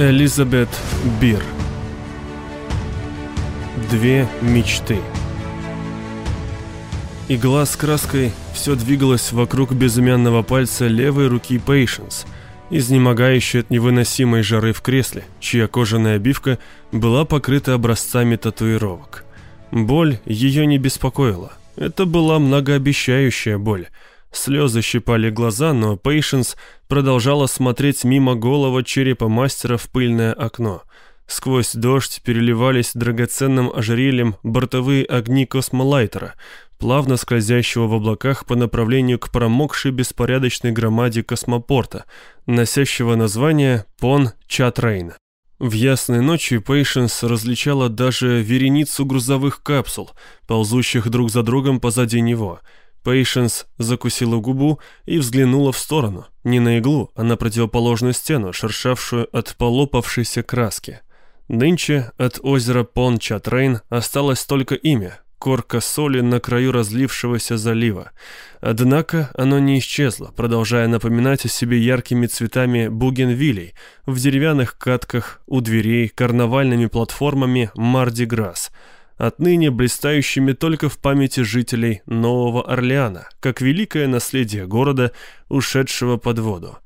Элизабет Бир Две мечты Игла с краской все двигалась вокруг безымянного пальца левой руки Пейшенс, изнемогающей от невыносимой жары в кресле, чья кожаная обивка была покрыта образцами татуировок. Боль ее не беспокоила. Это была многообещающая боль – Слезы щипали глаза, но Пейшенс продолжала смотреть мимо голого черепа мастера в пыльное окно. Сквозь дождь переливались драгоценным ожерельем бортовые огни космолайтера, плавно скользящего в облаках по направлению к промокшей беспорядочной громаде космопорта, носящего название Пон Чатрейн. В ясной ночи Пейшенс различала даже вереницу грузовых капсул, ползущих друг за другом позади него – Пейшенс закусила губу и взглянула в сторону, не на иглу, а на противоположную стену, шершавшую от полопавшейся краски. Нынче от озера Пон-Чатрейн осталось только имя, корка соли на краю разлившегося залива. Однако оно не исчезло, продолжая напоминать о себе яркими цветами бугенвилей в деревянных катках у дверей, карнавальными платформами Марди-Грасс – отныне блистающими только в памяти жителей Нового Орлеана, как великое наследие города, ушедшего под воду.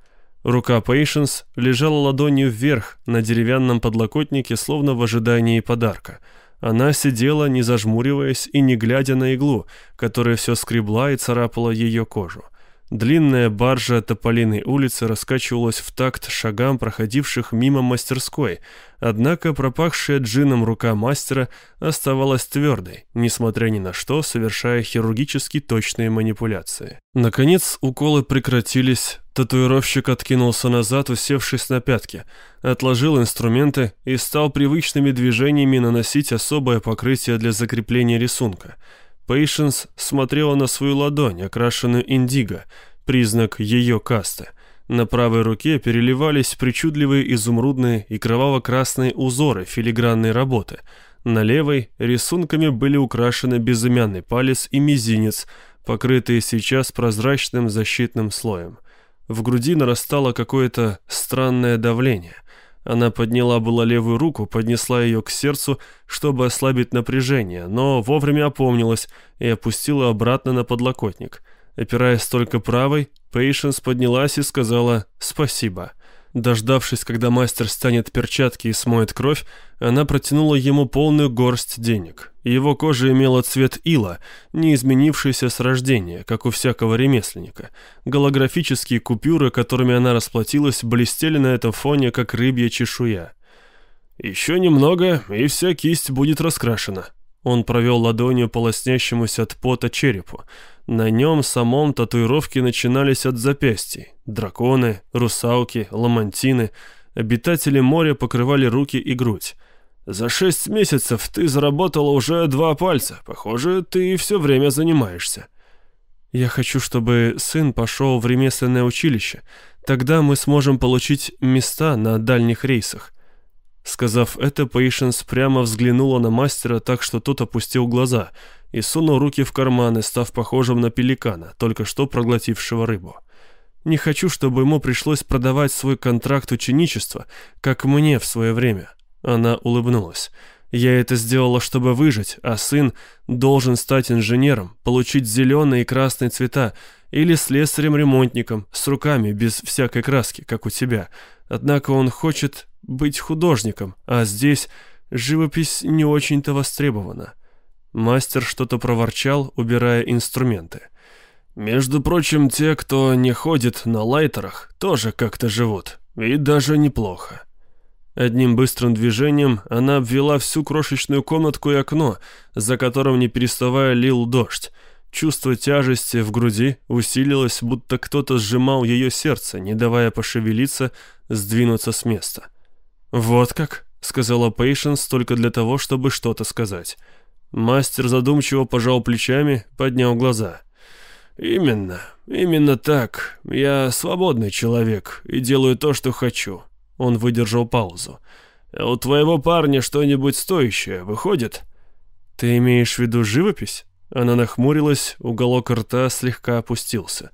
Рука Пейшенс лежала ладонью вверх на деревянном подлокотнике, словно в ожидании подарка. Она сидела, не зажмуриваясь и не глядя на иглу, которая все скребла и царапала ее кожу. Длинная баржа Тополиной улицы раскачивалась в такт шагам проходивших мимо мастерской, однако пропахшая джином рука мастера оставалась твердой, несмотря ни на что, совершая хирургически точные манипуляции. Наконец уколы прекратились, татуировщик откинулся назад, усевшись на пятки, отложил инструменты и стал привычными движениями наносить особое покрытие для закрепления рисунка – Пейшенс смотрела на свою ладонь, окрашенную индиго, признак ее касты. На правой руке переливались причудливые изумрудные и кроваво-красные узоры филигранной работы. На левой рисунками были украшены безымянный палец и мизинец, покрытые сейчас прозрачным защитным слоем. В груди нарастало какое-то странное давление. Она подняла была левую руку, поднесла ее к сердцу, чтобы ослабить напряжение, но вовремя опомнилась и опустила обратно на подлокотник. Опираясь только правой, Пейшенс поднялась и сказала «спасибо». Дождавшись, когда мастер станет перчатки и смоет кровь, она протянула ему полную горсть денег. Его кожа имела цвет ила, не изменившийся с рождения, как у всякого ремесленника. Голографические купюры, которыми она расплатилась, блестели на этом фоне, как рыбья чешуя. «Еще немного, и вся кисть будет раскрашена». Он провел ладонью по лоснящемуся от пота черепу. На нем самом татуировки начинались от запястий. Драконы, русалки, ламантины. Обитатели моря покрывали руки и грудь. «За шесть месяцев ты заработала уже два пальца. Похоже, ты все время занимаешься». «Я хочу, чтобы сын пошел в ремесленное училище. Тогда мы сможем получить места на дальних рейсах». Сказав это, Пейшенс прямо взглянула на мастера так, что тот опустил глаза – и сунул руки в карманы, став похожим на пеликана, только что проглотившего рыбу. Не хочу, чтобы ему пришлось продавать свой контракт ученичества, как мне в свое время. Она улыбнулась. Я это сделала, чтобы выжить, а сын должен стать инженером, получить зеленые и красные цвета, или слесарем-ремонтником, с руками, без всякой краски, как у тебя. Однако он хочет быть художником, а здесь живопись не очень-то востребована. Мастер что-то проворчал, убирая инструменты. «Между прочим, те, кто не ходит на лайтерах, тоже как-то живут. И даже неплохо». Одним быстрым движением она обвела всю крошечную комнатку и окно, за которым не переставая лил дождь. Чувство тяжести в груди усилилось, будто кто-то сжимал ее сердце, не давая пошевелиться, сдвинуться с места. «Вот как?» — сказала Пейшенс только для того, чтобы что-то сказать. Мастер задумчиво пожал плечами, поднял глаза. «Именно, именно так. Я свободный человек и делаю то, что хочу». Он выдержал паузу. «А у твоего парня что-нибудь стоящее выходит?» «Ты имеешь в виду живопись?» Она нахмурилась, уголок рта слегка опустился.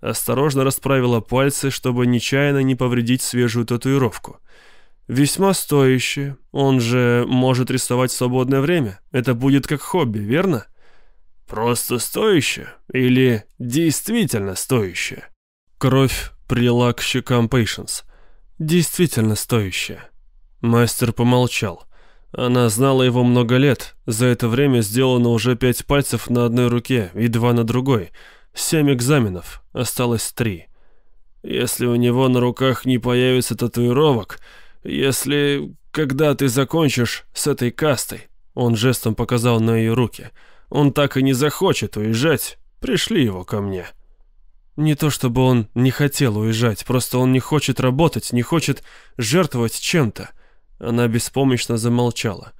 Осторожно расправила пальцы, чтобы нечаянно не повредить свежую татуировку. Весьма стоящее. Он же может рисовать в свободное время. Это будет как хобби, верно? Просто стоящее или действительно стоящее? Кровь прилила к щекам Пейшенс. Действительно стоящее. Мастер помолчал. Она знала его много лет. За это время сделано уже пять пальцев на одной руке и два на другой. Семь экзаменов. Осталось три. Если у него на руках не появится татуировок, если... когда ты закончишь с этой кастой, он жестом показал на ее руки, он так и не захочет уезжать, пришли его ко мне. Не то чтобы он не хотел уезжать, просто он не хочет работать, не хочет жертвовать чем-то. Она беспомощно замолчала.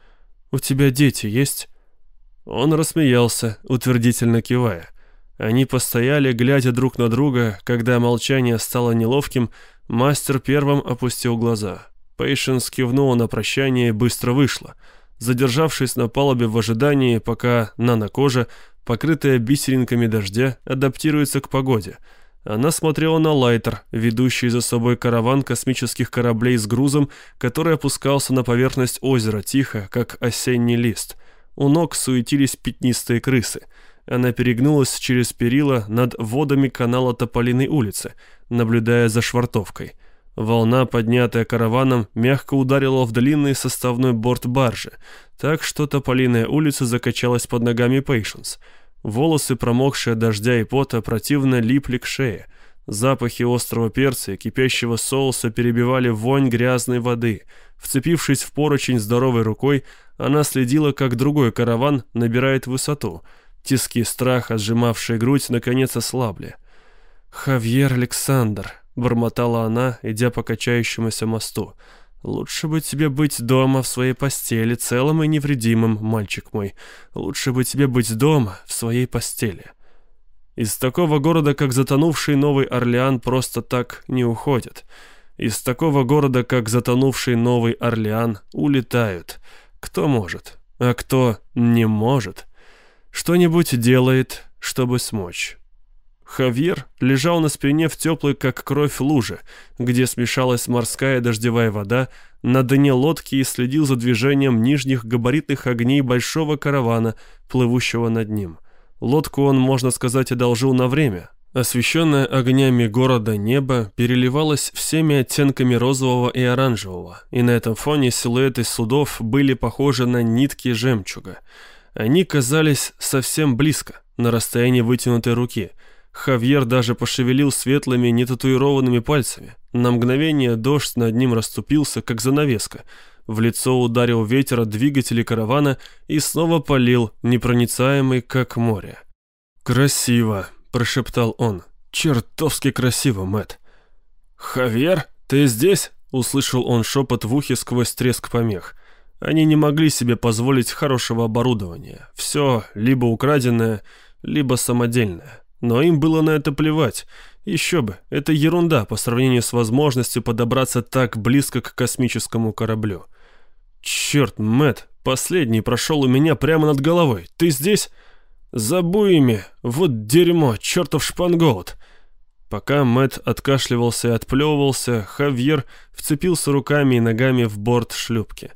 «У тебя дети есть?» Он рассмеялся, утвердительно кивая. Они постояли, глядя друг на друга. Когда молчание стало неловким, мастер первым опустил глаза. Пейшенс кивнула на прощание и быстро вышла, задержавшись на палубе в ожидании, пока нанокожа, покрытая бисеринками дождя, адаптируется к погоде. Она смотрела на лайтер, ведущий за собой караван космических кораблей с грузом, который опускался на поверхность озера тихо, как осенний лист. У ног суетились пятнистые крысы. Она перегнулась через перила над водами канала Тополиной улицы, наблюдая за швартовкой. Волна, поднятая караваном, мягко ударила в длинный составной борт баржи, так что Тополиная улица закачалась под ногами Пейшенс. Волосы, промокшие от дождя и пота, противно липли к шее. Запахи острого перца и кипящего соуса перебивали вонь грязной воды. Вцепившись в поручень здоровой рукой, она следила, как другой караван набирает высоту. Тиски страха, сжимавшие грудь, наконец ослабли. «Хавьер Александр», — бормотала она, идя по качающемуся мосту. «Лучше бы тебе быть дома в своей постели, целым и невредимым, мальчик мой. Лучше бы тебе быть дома в своей постели». Из такого города, как затонувший Новый Орлеан, просто так не уходят. Из такого города, как затонувший Новый Орлеан, улетают. Кто может, а кто не может. Что-нибудь делает, чтобы смочь. Хавьер лежал на спине в теплой, как кровь, луже, где смешалась морская дождевая вода, на дне лодки и следил за движением нижних габаритных огней большого каравана, плывущего над ним. Лодку он, можно сказать, одолжил на время. Освещенное огнями города небо переливалось всеми оттенками розового и оранжевого, и на этом фоне силуэты судов были похожи на нитки жемчуга. Они казались совсем близко, на расстоянии вытянутой руки – Хавьер даже пошевелил светлыми, нетатуированными пальцами. На мгновение дождь над ним расступился, как занавеска. В лицо ударил ветер от двигателей каравана и снова полил, непроницаемый, как море. «Красиво», — прошептал он. «Чертовски красиво, Мэт. «Хавьер, ты здесь?» — услышал он шепот в ухе сквозь треск помех. Они не могли себе позволить хорошего оборудования. Все либо украденное, либо самодельное. Но им было на это плевать. Еще бы, это ерунда по сравнению с возможностью подобраться так близко к космическому кораблю. Черт, Мэт, последний прошел у меня прямо над головой. Ты здесь? Забуй ими. Вот дерьмо, чертов шпангоут. Пока Мэт откашливался и отплевывался, Хавьер вцепился руками и ногами в борт шлюпки.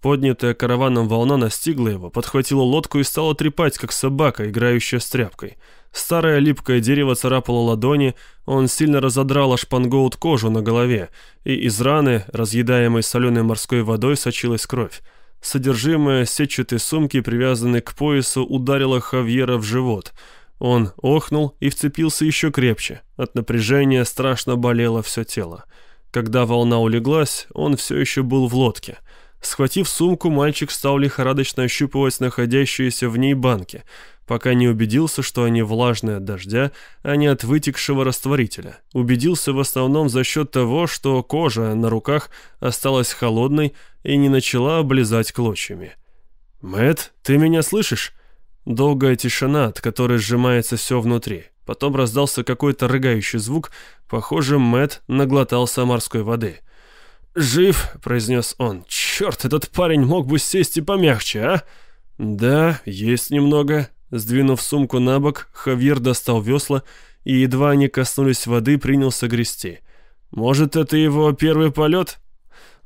Поднятая караваном волна настигла его, подхватила лодку и стала трепать, как собака, играющая с тряпкой. Старое липкое дерево царапало ладони, он сильно разодрал шпангоут кожу на голове, и из раны, разъедаемой соленой морской водой, сочилась кровь. Содержимое сетчатой сумки, привязанной к поясу, ударило Хавьера в живот. Он охнул и вцепился еще крепче. От напряжения страшно болело все тело. Когда волна улеглась, он все еще был в лодке. Схватив сумку, мальчик стал лихорадочно ощупывать находящиеся в ней банки – пока не убедился, что они влажные от дождя, а не от вытекшего растворителя. Убедился в основном за счет того, что кожа на руках осталась холодной и не начала облизать клочьями. Мэт, ты меня слышишь?» Долгая тишина, от которой сжимается все внутри. Потом раздался какой-то рыгающий звук. Похоже, Мэт наглотался морской воды. «Жив», — произнес он. «Черт, этот парень мог бы сесть и помягче, а?» «Да, есть немного», Сдвинув сумку на бок, Хавьер достал весла и, едва они коснулись воды, принялся грести. «Может, это его первый полет?»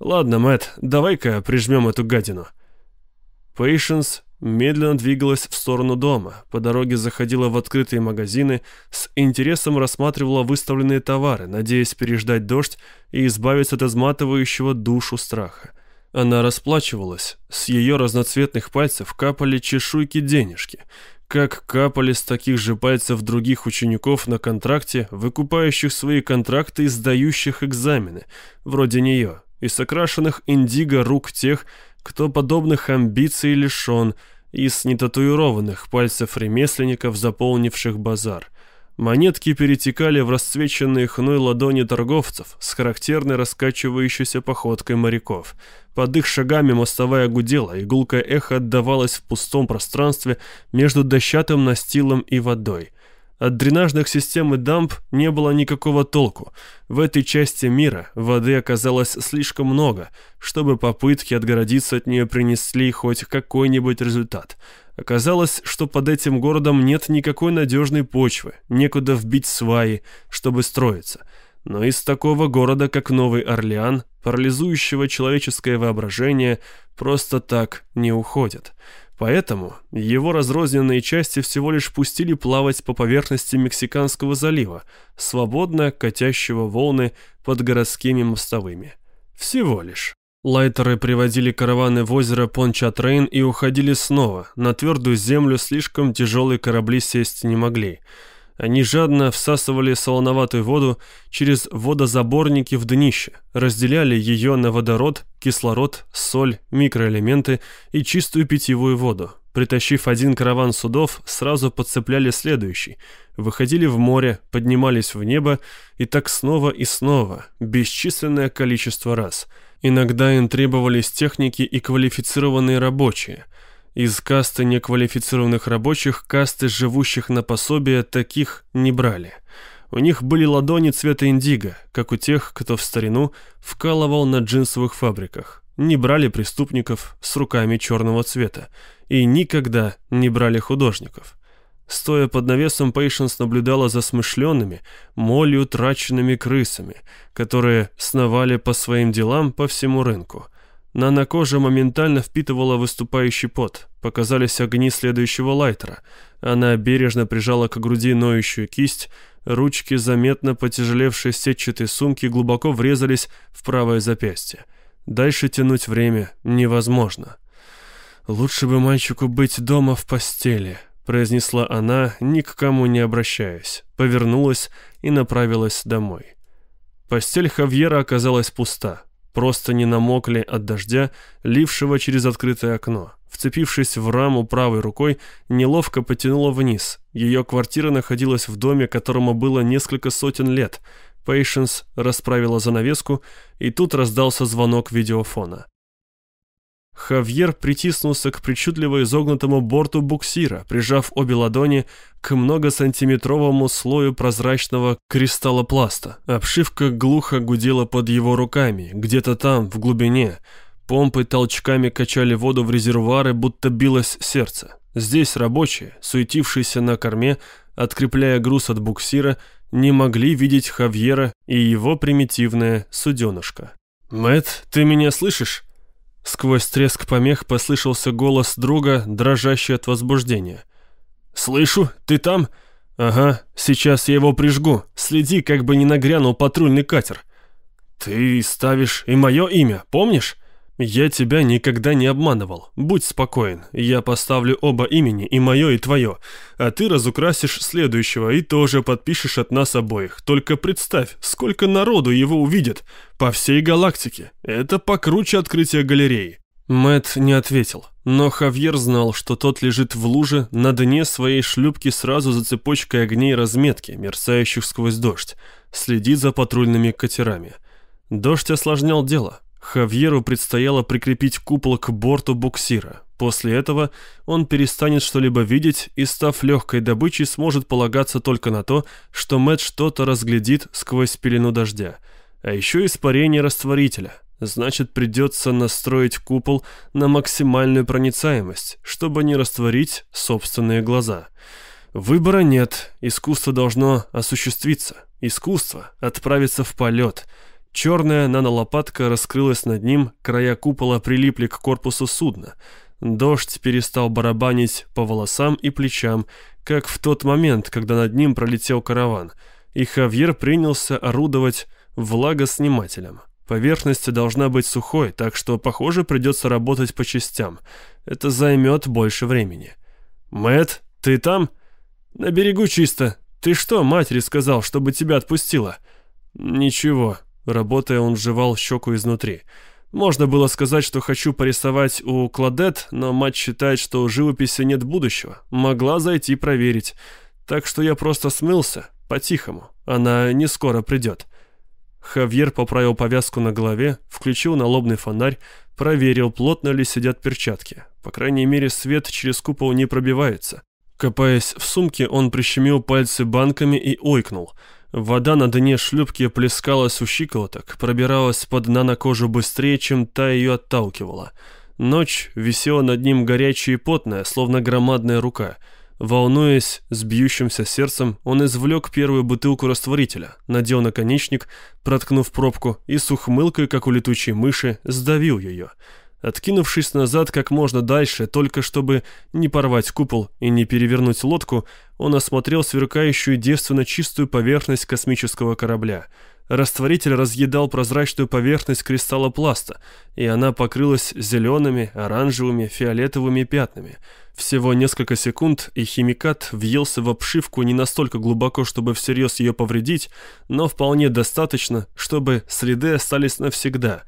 Ладно, Мэтт, давай-ка прижмем эту гадину. Пейшенс медленно двигалась в сторону дома, по дороге заходила в открытые магазины, с интересом рассматривала выставленные товары, надеясь переждать дождь и избавиться от изматывающего душу страха. Она расплачивалась, с ее разноцветных пальцев капали чешуйки денежки, как капали с таких же пальцев других учеников на контракте, выкупающих свои контракты и сдающих экзамены, вроде нее и с окрашенных индиго рук тех, кто подобных амбиций лишен, и с нетатуированных пальцев ремесленников, заполнивших базар. Монетки перетекали в расцвеченные хной ладони торговцев с характерной раскачивающейся походкой моряков. Под их шагами мостовая гудела, и гулкое эхо отдавалось в пустом пространстве между дощатым настилом и водой – от дренажных систем и дамб не было никакого толку. В этой части мира воды оказалось слишком много, чтобы попытки отгородиться от нее принесли хоть какой-нибудь результат. Оказалось, что под этим городом нет никакой надежной почвы, некуда вбить сваи, чтобы строиться. Но из такого города, как Новый Орлеан, парализующего человеческое воображение, просто так не уходят. Поэтому его разрозненные части всего лишь пустили плавать по поверхности Мексиканского залива, свободно катящего волны под городскими мостовыми. Всего лишь. Лайтеры приводили караваны в озеро Пончатрейн и уходили снова. На твердую землю слишком тяжелые корабли сесть не могли – они жадно всасывали солоноватую воду через водозаборники в днище, разделяли ее на водород, кислород, соль, микроэлементы и чистую питьевую воду. Притащив один караван судов, сразу подцепляли следующий, выходили в море, поднимались в небо и так снова и снова, бесчисленное количество раз. Иногда им требовались техники и квалифицированные рабочие – из касты неквалифицированных рабочих касты, живущих на пособие, таких не брали. У них были ладони цвета индиго, как у тех, кто в старину вкалывал на джинсовых фабриках. Не брали преступников с руками черного цвета. И никогда не брали художников. Стоя под навесом, Пейшенс наблюдала за смышленными, молью траченными крысами, которые сновали по своим делам по всему рынку. Нанокожа моментально впитывала выступающий пот. Показались огни следующего лайтера. Она бережно прижала к груди ноющую кисть. Ручки заметно потяжелевшей сетчатой сумки глубоко врезались в правое запястье. Дальше тянуть время невозможно. «Лучше бы мальчику быть дома в постели», — произнесла она, ни к кому не обращаясь. Повернулась и направилась домой. Постель Хавьера оказалась пуста просто не намокли от дождя, лившего через открытое окно. Вцепившись в раму правой рукой, неловко потянула вниз. Ее квартира находилась в доме, которому было несколько сотен лет. Пейшенс расправила занавеску, и тут раздался звонок видеофона. Хавьер притиснулся к причудливо изогнутому борту буксира, прижав обе ладони к многосантиметровому слою прозрачного кристаллопласта. Обшивка глухо гудела под его руками, где-то там, в глубине. Помпы толчками качали воду в резервуары, будто билось сердце. Здесь рабочие, суетившиеся на корме, открепляя груз от буксира, не могли видеть Хавьера и его примитивное суденышко. Мэт, ты меня слышишь?» Сквозь треск помех послышался голос друга, дрожащий от возбуждения. «Слышу, ты там?» «Ага, сейчас я его прижгу. Следи, как бы не нагрянул патрульный катер». «Ты ставишь и мое имя, помнишь?» «Я тебя никогда не обманывал. Будь спокоен. Я поставлю оба имени, и мое, и твое. А ты разукрасишь следующего и тоже подпишешь от нас обоих. Только представь, сколько народу его увидит. По всей галактике. Это покруче открытия галереи». Мэт не ответил, но Хавьер знал, что тот лежит в луже на дне своей шлюпки сразу за цепочкой огней разметки, мерцающих сквозь дождь. Следит за патрульными катерами. Дождь осложнял дело. Хавьеру предстояло прикрепить купол к борту буксира. После этого он перестанет что-либо видеть и, став легкой добычей, сможет полагаться только на то, что Мэтт что-то разглядит сквозь пелену дождя. А еще испарение растворителя. Значит, придется настроить купол на максимальную проницаемость, чтобы не растворить собственные глаза. Выбора нет, искусство должно осуществиться. Искусство отправиться в полет – Черная нанолопатка раскрылась над ним, края купола прилипли к корпусу судна. Дождь перестал барабанить по волосам и плечам, как в тот момент, когда над ним пролетел караван, и Хавьер принялся орудовать влагоснимателем. Поверхность должна быть сухой, так что, похоже, придется работать по частям. Это займет больше времени. Мэт, ты там? На берегу чисто. Ты что, матери сказал, чтобы тебя отпустила? Ничего. Работая, он жевал щеку изнутри. Можно было сказать, что хочу порисовать у Кладет, но мать считает, что у живописи нет будущего. Могла зайти проверить. Так что я просто смылся, по-тихому. Она не скоро придет. Хавьер поправил повязку на голове, включил налобный фонарь, проверил, плотно ли сидят перчатки. По крайней мере, свет через купол не пробивается. Копаясь в сумке, он прищемил пальцы банками и ойкнул. Вода на дне шлюпки плескалась у щиколоток, пробиралась под дна на кожу быстрее, чем та ее отталкивала. Ночь висела над ним горячая и потная, словно громадная рука — Волнуясь с бьющимся сердцем, он извлек первую бутылку растворителя, надел наконечник, проткнув пробку, и с ухмылкой, как у летучей мыши, сдавил ее. Откинувшись назад как можно дальше, только чтобы не порвать купол и не перевернуть лодку, он осмотрел сверкающую девственно чистую поверхность космического корабля. Растворитель разъедал прозрачную поверхность кристалла пласта, и она покрылась зелеными, оранжевыми, фиолетовыми пятнами – всего несколько секунд, и химикат въелся в обшивку не настолько глубоко, чтобы всерьез ее повредить, но вполне достаточно, чтобы следы остались навсегда,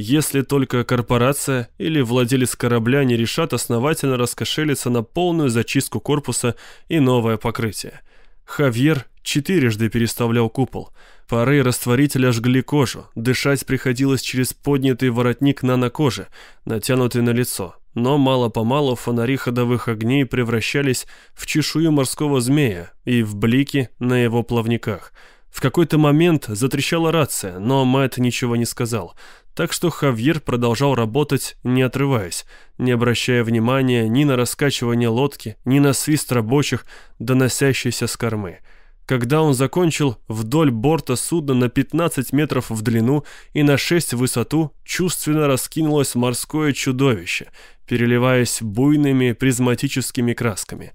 если только корпорация или владелец корабля не решат основательно раскошелиться на полную зачистку корпуса и новое покрытие. Хавьер четырежды переставлял купол. Пары растворителя жгли кожу, дышать приходилось через поднятый воротник нанокожи, натянутый на лицо но мало-помалу фонари ходовых огней превращались в чешую морского змея и в блики на его плавниках. В какой-то момент затрещала рация, но Мэтт ничего не сказал, так что Хавьер продолжал работать, не отрываясь, не обращая внимания ни на раскачивание лодки, ни на свист рабочих, доносящийся с кормы. Когда он закончил, вдоль борта судна на 15 метров в длину и на 6 в высоту чувственно раскинулось морское чудовище, переливаясь буйными призматическими красками.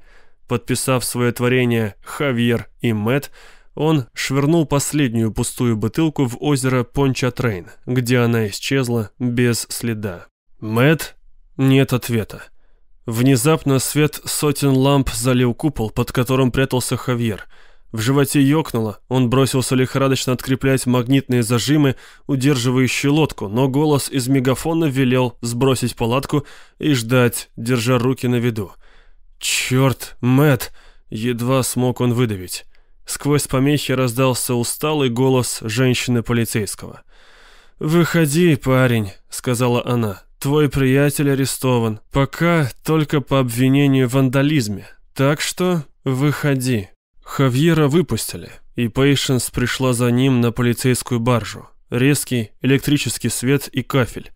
Подписав свое творение «Хавьер» и «Мэтт», он швырнул последнюю пустую бутылку в озеро Пончартрейн, где она исчезла без следа. Мэтт? Нет ответа. Внезапно свет сотен ламп залил купол, под которым прятался Хавьер – в животе ёкнуло, он бросился лихорадочно откреплять магнитные зажимы, удерживающие лодку, но голос из мегафона велел сбросить палатку и ждать, держа руки на виду. «Чёрт, Мэтт!» — едва смог он выдавить. Сквозь помехи раздался усталый голос женщины-полицейского. «Выходи, парень», — сказала она. «Твой приятель арестован. Пока только по обвинению в вандализме. Так что выходи». Хавьера выпустили, и Пейшенс пришла за ним на полицейскую баржу. Резкий электрический свет и кафель.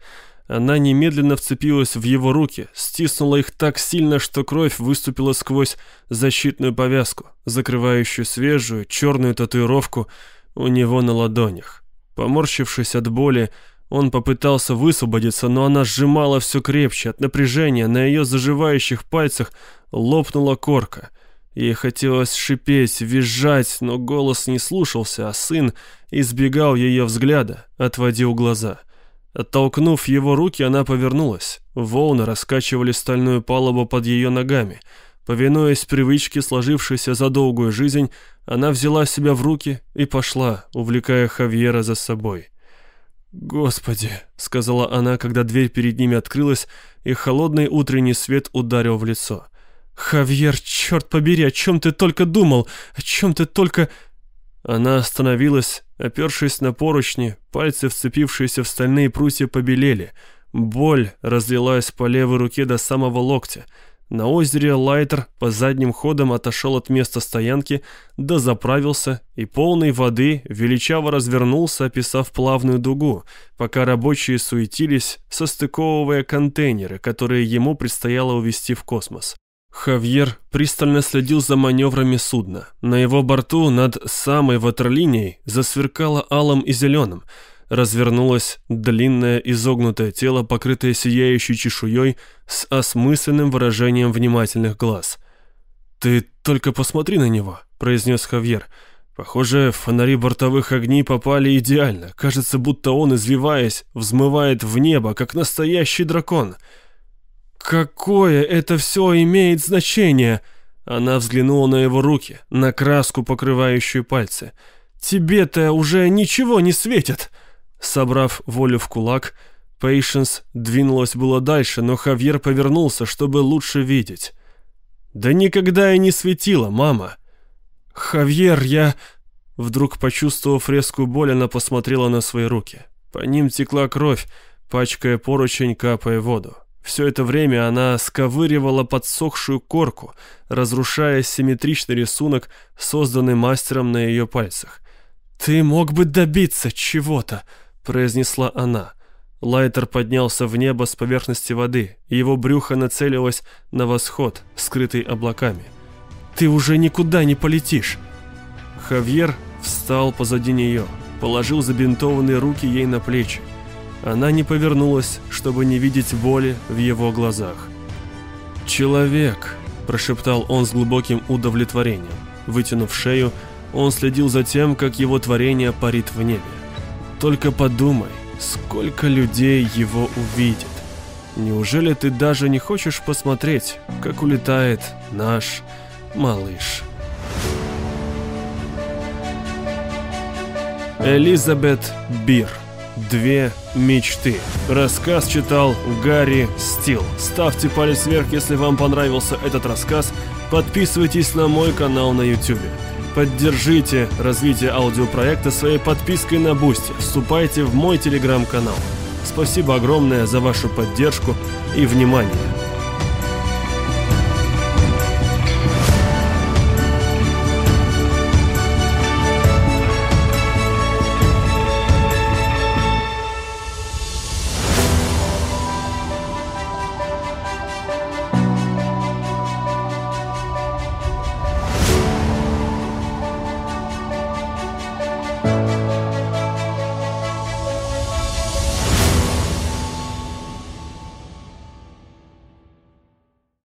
Она немедленно вцепилась в его руки, стиснула их так сильно, что кровь выступила сквозь защитную повязку, закрывающую свежую черную татуировку у него на ладонях. Поморщившись от боли, он попытался высвободиться, но она сжимала все крепче. От напряжения на ее заживающих пальцах лопнула корка. Ей хотелось шипеть, визжать, но голос не слушался, а сын избегал ее взгляда, отводил глаза. Оттолкнув его руки, она повернулась. Волны раскачивали стальную палубу под ее ногами. Повинуясь привычке, сложившейся за долгую жизнь, она взяла себя в руки и пошла, увлекая Хавьера за собой. «Господи!» — сказала она, когда дверь перед ними открылась, и холодный утренний свет ударил в лицо — «Хавьер, черт побери, о чем ты только думал? О чем ты только...» Она остановилась, опершись на поручни, пальцы, вцепившиеся в стальные прутья, побелели. Боль разлилась по левой руке до самого локтя. На озере Лайтер по задним ходам отошел от места стоянки, дозаправился и полной воды величаво развернулся, описав плавную дугу, пока рабочие суетились, состыковывая контейнеры, которые ему предстояло увезти в космос. Хавьер пристально следил за маневрами судна. На его борту над самой ватерлинией засверкало алым и зеленым. развернулось длинное изогнутое тело, покрытое сияющей чешуей с осмысленным выражением внимательных глаз. «Ты только посмотри на него», — произнес Хавьер. «Похоже, фонари бортовых огней попали идеально. Кажется, будто он, извиваясь, взмывает в небо, как настоящий дракон». «Какое это все имеет значение?» Она взглянула на его руки, на краску, покрывающую пальцы. «Тебе-то уже ничего не светит!» Собрав волю в кулак, Пейшенс двинулась было дальше, но Хавьер повернулся, чтобы лучше видеть. «Да никогда я не светила, мама!» «Хавьер, я...» Вдруг, почувствовав резкую боль, она посмотрела на свои руки. По ним текла кровь, пачкая поручень, капая воду. Все это время она сковыривала подсохшую корку, разрушая симметричный рисунок, созданный мастером на ее пальцах. «Ты мог бы добиться чего-то», — произнесла она. Лайтер поднялся в небо с поверхности воды, его брюхо нацелилось на восход, скрытый облаками. «Ты уже никуда не полетишь!» Хавьер встал позади нее, положил забинтованные руки ей на плечи. Она не повернулась, чтобы не видеть боли в его глазах. «Человек!» – прошептал он с глубоким удовлетворением. Вытянув шею, он следил за тем, как его творение парит в небе. «Только подумай, сколько людей его увидит. Неужели ты даже не хочешь посмотреть, как улетает наш малыш?» Элизабет Бир Две мечты. Рассказ читал Гарри Стил. Ставьте палец вверх, если вам понравился этот рассказ. Подписывайтесь на мой канал на YouTube. Поддержите развитие аудиопроекта своей подпиской на Boosty. Вступайте в мой телеграм-канал. Спасибо огромное за вашу поддержку и внимание.